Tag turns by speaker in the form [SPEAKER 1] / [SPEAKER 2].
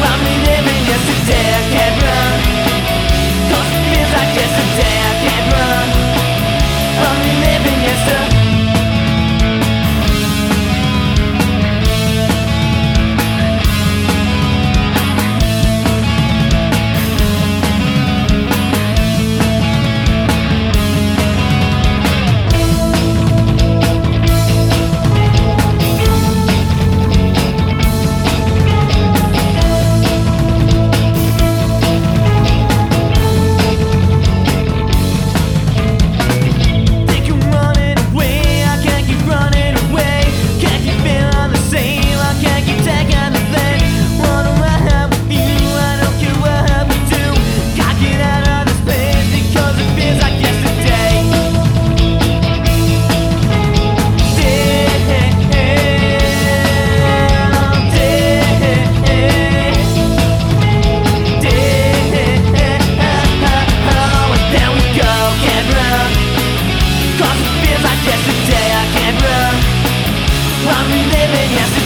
[SPEAKER 1] I'm reliving yesterday reliving yesterday